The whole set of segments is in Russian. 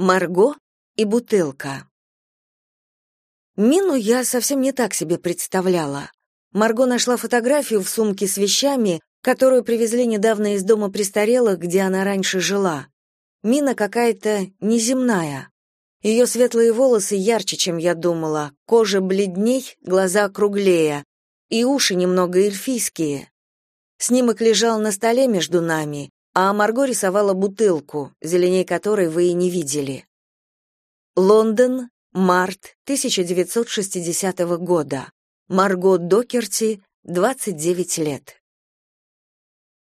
Марго и бутылка. Мину я совсем не так себе представляла. Марго нашла фотографию в сумке с вещами, которую привезли недавно из дома престарелых, где она раньше жила. Мина какая-то неземная. Ее светлые волосы ярче, чем я думала, кожа бледней, глаза округлее, и уши немного эльфийские. Снимок лежал на столе между нами, а Марго рисовала бутылку, зеленей которой вы и не видели. Лондон, март 1960 года. Марго Докерти, 29 лет.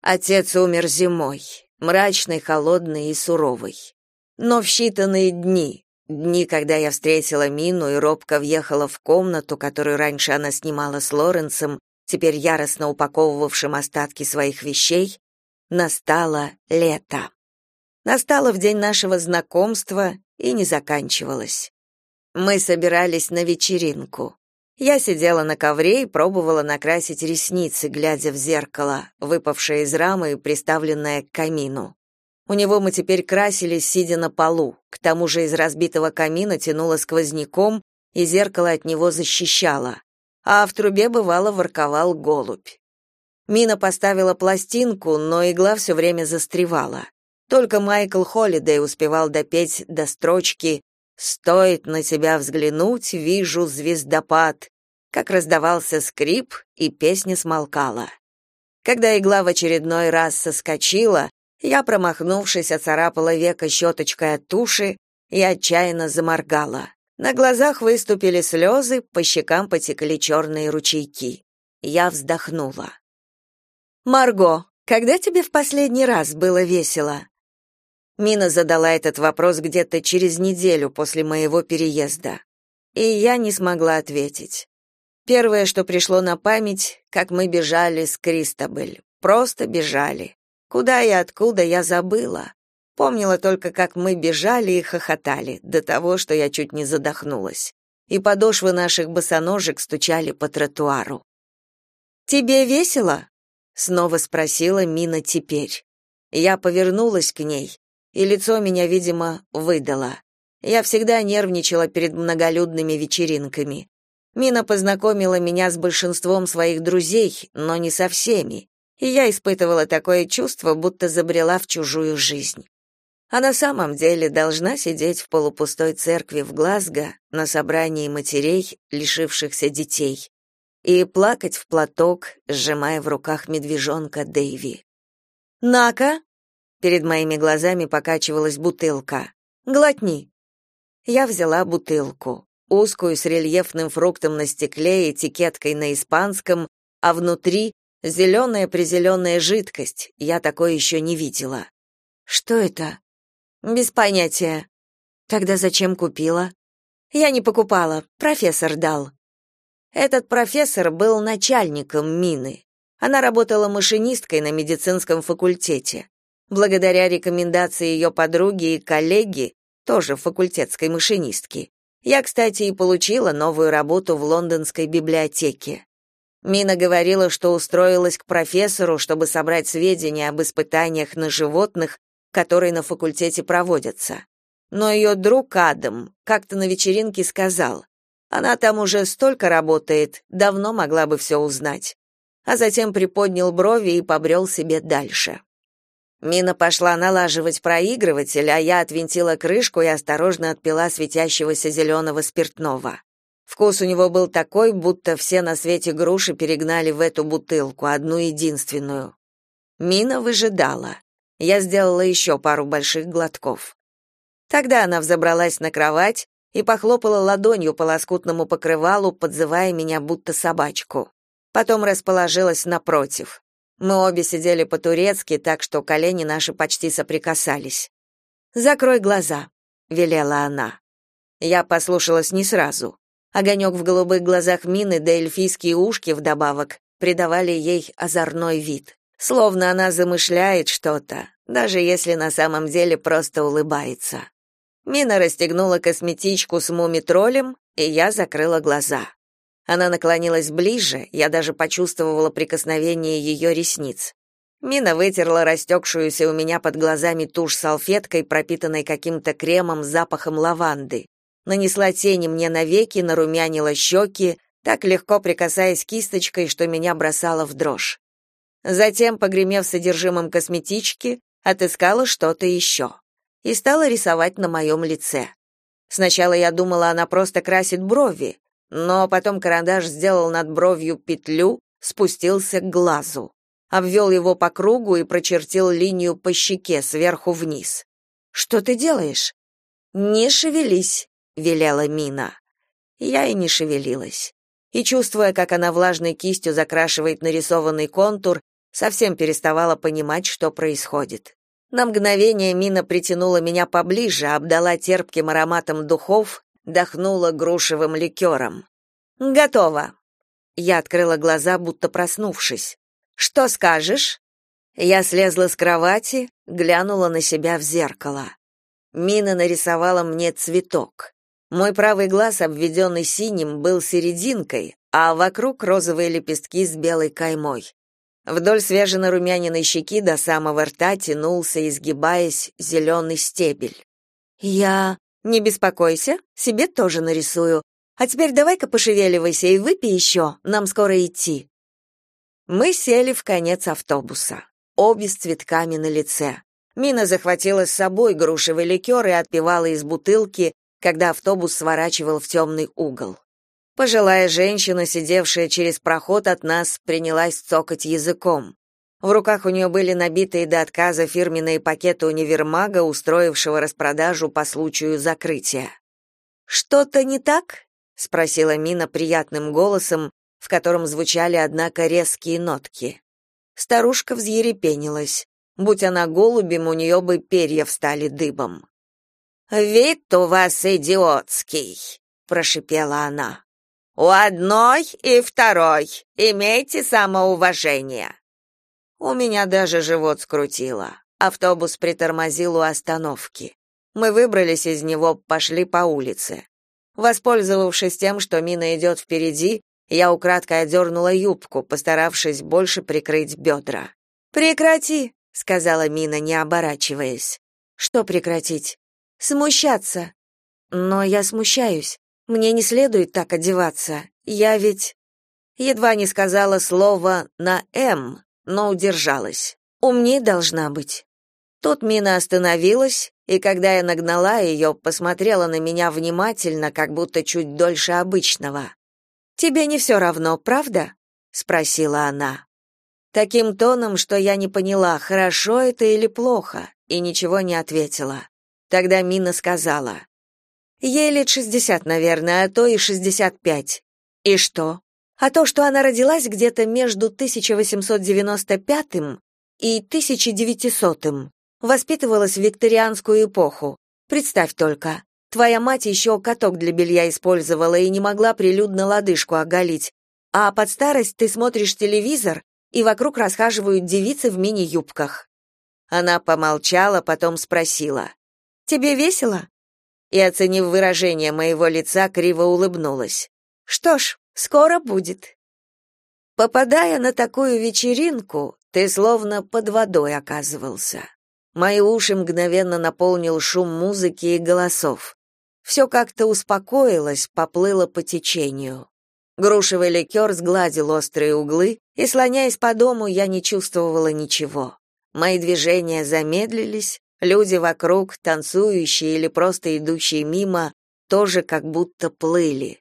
Отец умер зимой, мрачный, холодный и суровый. Но в считанные дни, дни, когда я встретила Мину и робко въехала в комнату, которую раньше она снимала с Лоренсом, теперь яростно упаковывавшим остатки своих вещей, настало лето. Настало в день нашего знакомства и не заканчивалось. Мы собирались на вечеринку. Я сидела на ковре и пробовала накрасить ресницы, глядя в зеркало, выпавшее из рамы и приставленное к камину. У него мы теперь красились, сидя на полу. К тому же из разбитого камина тянуло сквозняком, и зеркало от него защищало. А в трубе бывало ворковал голубь. Мина поставила пластинку, но игла все время застревала. Только Майкл Холлидей успевал допеть до строчки «Стоит на тебя взглянуть, вижу звездопад», как раздавался скрип, и песня смолкала. Когда игла в очередной раз соскочила, я, промахнувшись, оцарапала веко щеточкой от туши и отчаянно заморгала. На глазах выступили слезы, по щекам потекли черные ручейки. Я вздохнула. «Марго, когда тебе в последний раз было весело?» Мина задала этот вопрос где-то через неделю после моего переезда. И я не смогла ответить. Первое, что пришло на память, как мы бежали с Кристобель. Просто бежали. Куда и откуда я забыла. Помнила только, как мы бежали и хохотали, до того, что я чуть не задохнулась. И подошвы наших босоножек стучали по тротуару. «Тебе весело?» — снова спросила Мина теперь. Я повернулась к ней, и лицо меня, видимо, выдало. Я всегда нервничала перед многолюдными вечеринками. Мина познакомила меня с большинством своих друзей, но не со всеми, и я испытывала такое чувство, будто забрела в чужую жизнь. А на самом деле должна сидеть в полупустой церкви в Глазго на собрании матерей, лишившихся детей, и плакать в платок, сжимая в руках медвежонка Дэйви. «На-ка!» Перед моими глазами покачивалась бутылка. «Глотни». Я взяла бутылку, узкую с рельефным фруктом на стекле, этикеткой на испанском, а внутри зеленая-призеленая жидкость, я такой еще не видела. «Что это?» «Без понятия». «Тогда зачем купила?» «Я не покупала, профессор дал». Этот профессор был начальником мины. Она работала машинисткой на медицинском факультете. Благодаря рекомендации ее подруги и коллеги, тоже факультетской машинистки, я, кстати, и получила новую работу в лондонской библиотеке. Мина говорила, что устроилась к профессору, чтобы собрать сведения об испытаниях на животных, которые на факультете проводятся. Но ее друг Адам как-то на вечеринке сказал, она там уже столько работает, давно могла бы все узнать. А затем приподнял брови и побрел себе дальше. Мина пошла налаживать проигрыватель, а я отвинтила крышку и осторожно отпила светящегося зеленого спиртного. Вкус у него был такой, будто все на свете груши перегнали в эту бутылку, одну единственную. Мина выжидала. Я сделала еще пару больших глотков. Тогда она взобралась на кровать и похлопала ладонью по лоскутному покрывалу, подзывая меня будто собачку. Потом расположилась напротив. Мы обе сидели по-турецки, так что колени наши почти соприкасались. «Закрой глаза», — велела она. Я послушалась не сразу. Огонек в голубых глазах Мины да эльфийские ушки вдобавок придавали ей озорной вид. Словно она замышляет что-то, даже если на самом деле просто улыбается. Мина расстегнула косметичку с муми-троллем, и я закрыла глаза. Она наклонилась ближе, я даже почувствовала прикосновение ее ресниц. Мина вытерла растекшуюся у меня под глазами тушь салфеткой, пропитанной каким-то кремом с запахом лаванды. Нанесла тени мне на веки, нарумянила щеки, так легко прикасаясь кисточкой, что меня бросало в дрожь. Затем, погремев содержимым косметички, отыскала что-то еще и стала рисовать на моем лице. Сначала я думала, она просто красит брови, но потом карандаш сделал над бровью петлю, спустился к глазу, обвел его по кругу и прочертил линию по щеке сверху вниз. «Что ты делаешь?» «Не шевелись», — велела Мина. Я и не шевелилась. И, чувствуя, как она влажной кистью закрашивает нарисованный контур, совсем переставала понимать, что происходит. На мгновение Мина притянула меня поближе, обдала терпким ароматом духов, дохнула грушевым ликером. «Готово!» Я открыла глаза, будто проснувшись. «Что скажешь?» Я слезла с кровати, глянула на себя в зеркало. Мина нарисовала мне цветок. Мой правый глаз, обведенный синим, был серединкой, а вокруг розовые лепестки с белой каймой. Вдоль свежено-румяниной щеки до самого рта тянулся, изгибаясь, зеленый стебель. «Я... Не беспокойся, себе тоже нарисую. А теперь давай-ка пошевеливайся и выпей еще, нам скоро идти». Мы сели в конец автобуса, обе с цветками на лице. Мина захватила с собой грушевый ликер и отпивала из бутылки, когда автобус сворачивал в темный угол. Пожилая женщина, сидевшая через проход от нас, принялась цокать языком. В руках у нее были набитые до отказа фирменные пакеты универмага, устроившего распродажу по случаю закрытия. «Что-то не так?» — спросила Мина приятным голосом, в котором звучали, однако, резкие нотки. Старушка взъерепенилась. Будь она голубем, у нее бы перья встали дыбом. «Вид у вас идиотский», — прошипела она. У одной и второй. Имейте самоуважение. У меня даже живот скрутило. Автобус притормозил у остановки. Мы выбрались из него, пошли по улице. Воспользовавшись тем, что Мина идет впереди, я украдкой одернула юбку, постаравшись больше прикрыть бедра. «Прекрати», — сказала Мина, не оборачиваясь. «Что прекратить?» «Смущаться». «Но я смущаюсь. Мне не следует так одеваться. Я ведь едва не сказала слово на М, но удержалась. Умней должна быть. Тут Мина остановилась, и когда я нагнала ее, посмотрела на меня внимательно, как будто чуть дольше обычного. Тебе не все равно, правда? спросила она. Таким тоном, что я не поняла, хорошо это или плохо, и ничего не ответила. Тогда Мина сказала: Ей лет шестьдесят, наверное, а то и шестьдесят пять. И что? А то, что она родилась где-то между 1895 и 1900, воспитывалась в викторианскую эпоху. Представь только, твоя мать еще каток для белья использовала и не могла прилюдно лодыжку оголить, а под старость ты смотришь телевизор, и вокруг расхаживают девицы в мини-юбках. Она помолчала, потом спросила: "Тебе весело?" И, оценив выражение моего лица, криво улыбнулась. Что ж, скоро будет. Попадая на такую вечеринку, ты словно под водой оказывался. Мои уши мгновенно наполнил шум музыки и голосов. Все как-то успокоилось, поплыло по течению. Грушевый ликер сгладил острые углы, и, слоняясь по дому, я не чувствовала ничего. Мои движения замедлились, Люди вокруг, танцующие или просто идущие мимо, тоже как будто плыли.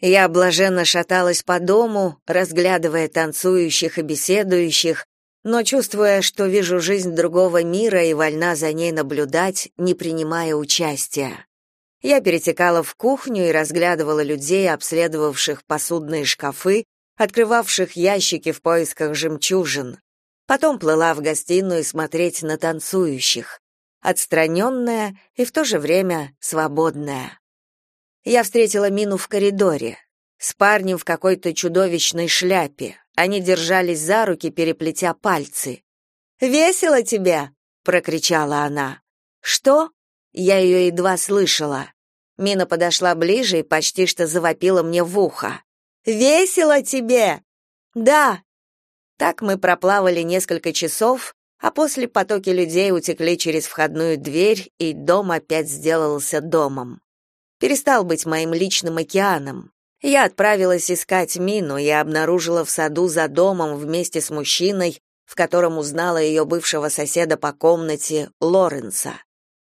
Я блаженно шаталась по дому, разглядывая танцующих и беседующих, но чувствуя, что вижу жизнь другого мира и вольна за ней наблюдать, не принимая участия. Я перетекала в кухню и разглядывала людей, обследовавших посудные шкафы, открывавших ящики в поисках жемчужин. Потом плыла в гостиную смотреть на танцующих отстраненная и в то же время свободная. Я встретила Мину в коридоре с парнем в какой-то чудовищной шляпе. Они держались за руки, переплетя пальцы. «Весело тебе!» — прокричала она. «Что?» Я ее едва слышала. Мина подошла ближе и почти что завопила мне в ухо. «Весело тебе!» «Да!» Так мы проплавали несколько часов, а после потоки людей утекли через входную дверь, и дом опять сделался домом. Перестал быть моим личным океаном. Я отправилась искать Мину и обнаружила в саду за домом вместе с мужчиной, в котором узнала ее бывшего соседа по комнате, Лоренса.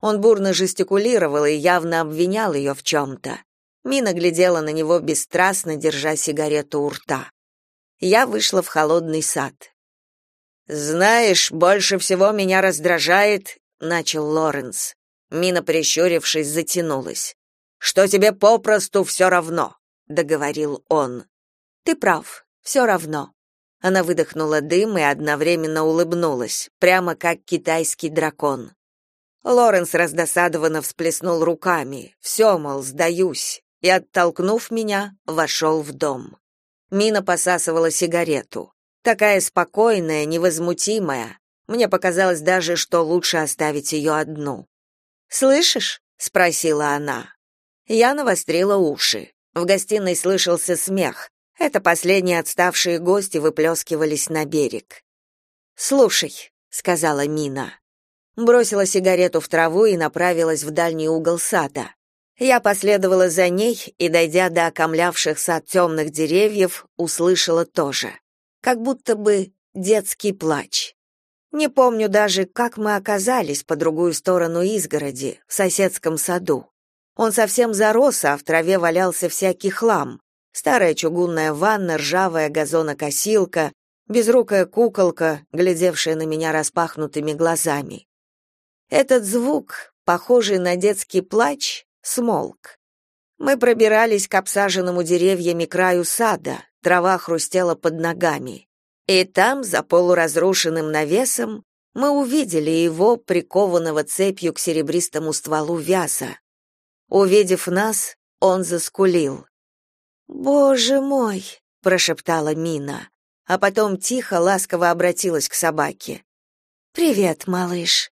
Он бурно жестикулировал и явно обвинял ее в чем-то. Мина глядела на него бесстрастно, держа сигарету у рта. Я вышла в холодный сад. «Знаешь, больше всего меня раздражает», — начал Лоренс. Мина, прищурившись, затянулась. «Что тебе попросту все равно», — договорил он. «Ты прав, все равно». Она выдохнула дым и одновременно улыбнулась, прямо как китайский дракон. Лоренс раздосадованно всплеснул руками. «Все, мол, сдаюсь», и, оттолкнув меня, вошел в дом. Мина посасывала сигарету. Такая спокойная, невозмутимая. Мне показалось даже, что лучше оставить ее одну. «Слышишь?» — спросила она. Я навострила уши. В гостиной слышался смех. Это последние отставшие гости выплескивались на берег. «Слушай», — сказала Мина. Бросила сигарету в траву и направилась в дальний угол сада. Я последовала за ней и, дойдя до окомлявших сад темных деревьев, услышала тоже. Как будто бы детский плач. Не помню даже, как мы оказались по другую сторону изгороди, в соседском саду. Он совсем зарос, а в траве валялся всякий хлам. Старая чугунная ванна, ржавая газонокосилка, безрукая куколка, глядевшая на меня распахнутыми глазами. Этот звук, похожий на детский плач, смолк. Мы пробирались к обсаженному деревьями краю сада, трава хрустела под ногами. И там, за полуразрушенным навесом, мы увидели его, прикованного цепью к серебристому стволу вяза. Увидев нас, он заскулил. «Боже мой!» — прошептала Мина, а потом тихо, ласково обратилась к собаке. «Привет, малыш!»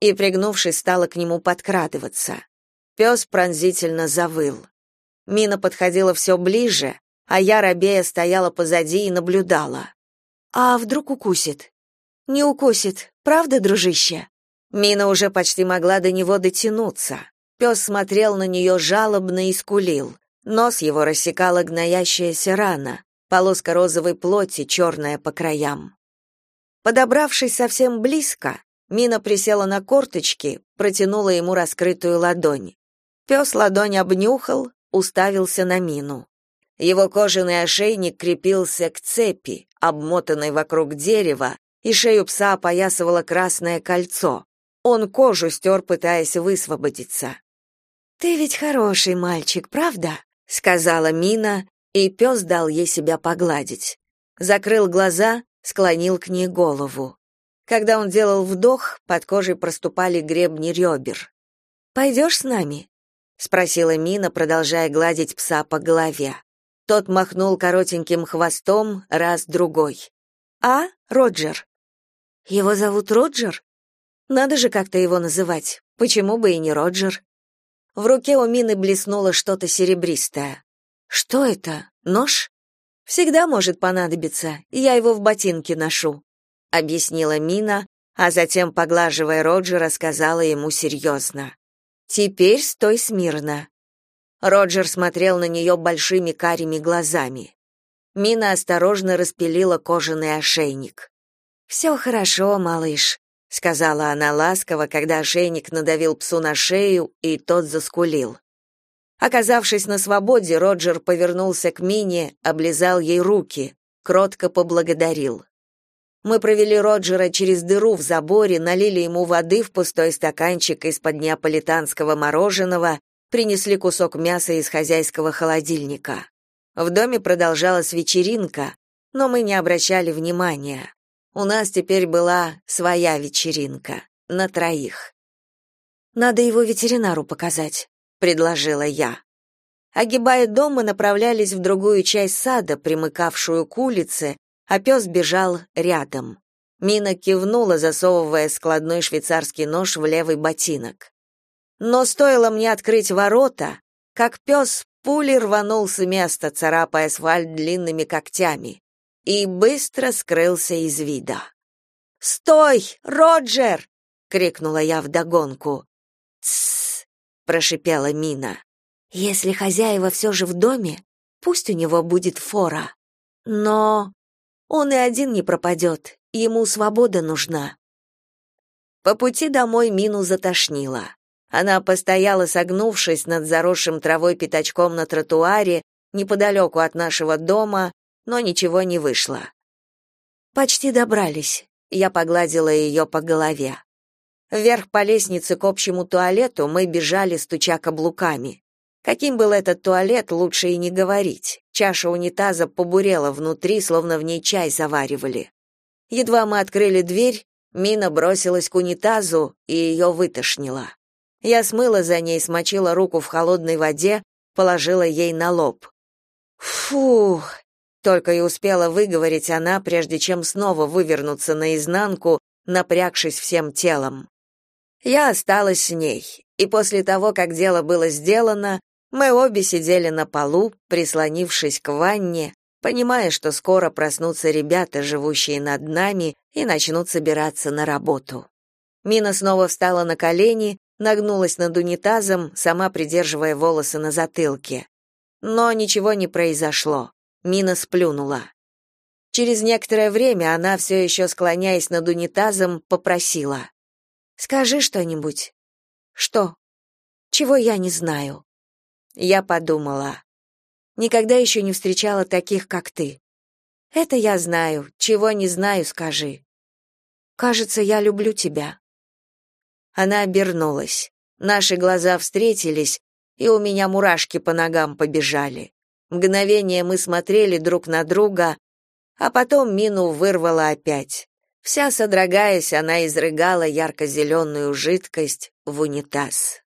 И, пригнувшись, стала к нему подкрадываться. Пес пронзительно завыл. Мина подходила все ближе, а я, рабея, стояла позади и наблюдала. «А вдруг укусит?» «Не укусит, правда, дружище?» Мина уже почти могла до него дотянуться. Пес смотрел на нее жалобно и скулил. Нос его рассекала гноящаяся рана, полоска розовой плоти, черная по краям. Подобравшись совсем близко, Мина присела на корточки, протянула ему раскрытую ладонь. Пес ладонь обнюхал, уставился на Мину. Его кожаный ошейник крепился к цепи, обмотанной вокруг дерева, и шею пса опоясывало красное кольцо. Он кожу стер, пытаясь высвободиться. «Ты ведь хороший мальчик, правда?» сказала Мина, и пес дал ей себя погладить. Закрыл глаза, склонил к ней голову. Когда он делал вдох, под кожей проступали гребни ребер. «Пойдешь с нами?» — спросила Мина, продолжая гладить пса по голове. Тот махнул коротеньким хвостом раз-другой. «А, Роджер?» «Его зовут Роджер?» «Надо же как-то его называть. Почему бы и не Роджер?» В руке у Мины блеснуло что-то серебристое. Что это? Нож? Всегда может понадобиться. Я его в ботинке ношу, объяснила Мина, а затем, поглаживая Роджера, сказала ему серьезно. Теперь стой смирно. Роджер смотрел на нее большими карими глазами. Мина осторожно распилила кожаный ошейник. «Все хорошо, малыш сказала она ласково, когда ошейник надавил псу на шею, и тот заскулил. Оказавшись на свободе, Роджер повернулся к Мине, облизал ей руки, кротко поблагодарил. Мы провели Роджера через дыру в заборе, налили ему воды в пустой стаканчик из-под неаполитанского мороженого, принесли кусок мяса из хозяйского холодильника. В доме продолжалась вечеринка, но мы не обращали внимания. У нас теперь была своя вечеринка на троих. Надо его ветеринару показать, предложила я. Огибая дом, мы направлялись в другую часть сада, примыкавшую к улице, а пес бежал рядом. Мина кивнула, засовывая складной швейцарский нож в левый ботинок. Но стоило мне открыть ворота, как пес пулей рванул с места, царапая асфальт длинными когтями. и быстро скрылся из вида. «Стой, Роджер!» — крикнула я вдогонку. «Тссс!» — прошипела Мина. «Если хозяева все же в доме, пусть у него будет фора. Но он и один не пропадет, ему свобода нужна». По пути домой Мину затошнило. Она постояла, согнувшись над заросшим травой пятачком на тротуаре, неподалеку от нашего дома, но ничего не вышло. «Почти добрались», — я погладила ее по голове. Вверх по лестнице к общему туалету мы бежали, стуча каблуками. Каким был этот туалет, лучше и не говорить. Чаша унитаза побурела внутри, словно в ней чай заваривали. Едва мы открыли дверь, Мина бросилась к унитазу и ее вытошнило. Я смыла за ней, смочила руку в холодной воде, положила ей на лоб. Фух, только и успела выговорить она, прежде чем снова вывернуться наизнанку, напрягшись всем телом. Я осталась с ней, и после того, как дело было сделано, мы обе сидели на полу, прислонившись к ванне, понимая, что скоро проснутся ребята, живущие над нами, и начнут собираться на работу. Мина снова встала на колени, нагнулась над унитазом, сама придерживая волосы на затылке. Но ничего не произошло. Мина сплюнула. Через некоторое время она, все еще склоняясь над унитазом, попросила. «Скажи что-нибудь». «Что?» «Чего я не знаю». Я подумала. Никогда еще не встречала таких, как ты. Это я знаю, чего не знаю, скажи. Кажется, я люблю тебя. Она обернулась. Наши глаза встретились, и у меня мурашки по ногам побежали. Мгновение мы смотрели друг на друга, а потом Мину вырвала опять. Вся содрогаясь, она изрыгала ярко-зеленую жидкость в унитаз.